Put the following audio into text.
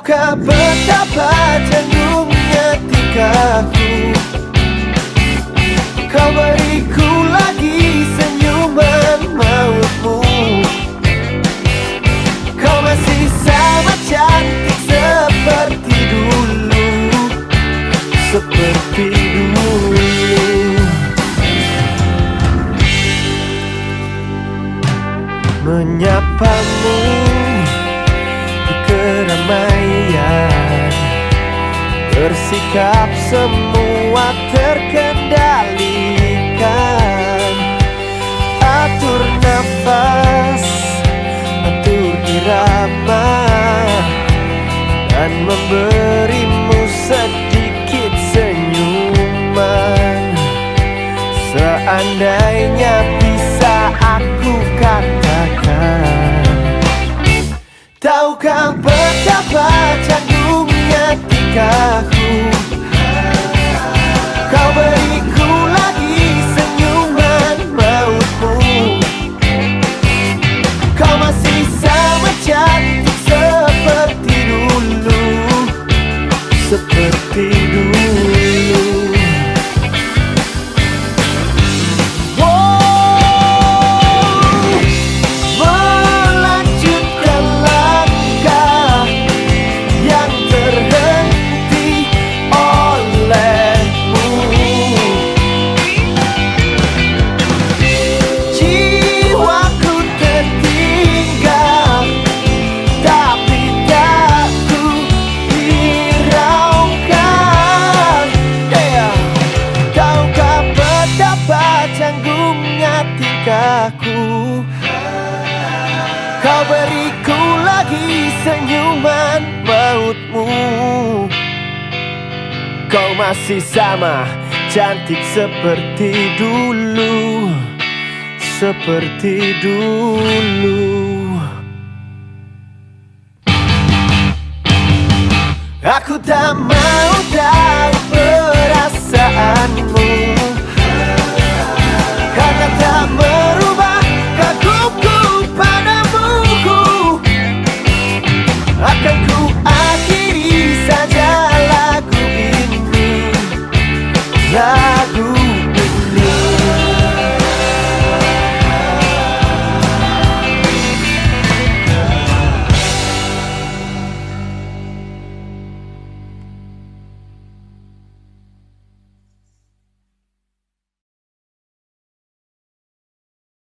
Tahukah betapa canggungnya tingkahku? Kau beriku lagi senyuman mautmu. Kau masih sama cantik seperti dulu Seperti dulu. Menyapamu Bersikap semua terkendalikan Seperti dulu Kau beriku lagi senyuman mautmu. Kau masih sama cantik seperti dulu Seperti dulu. Aku tak mau tahu